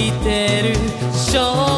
きてる。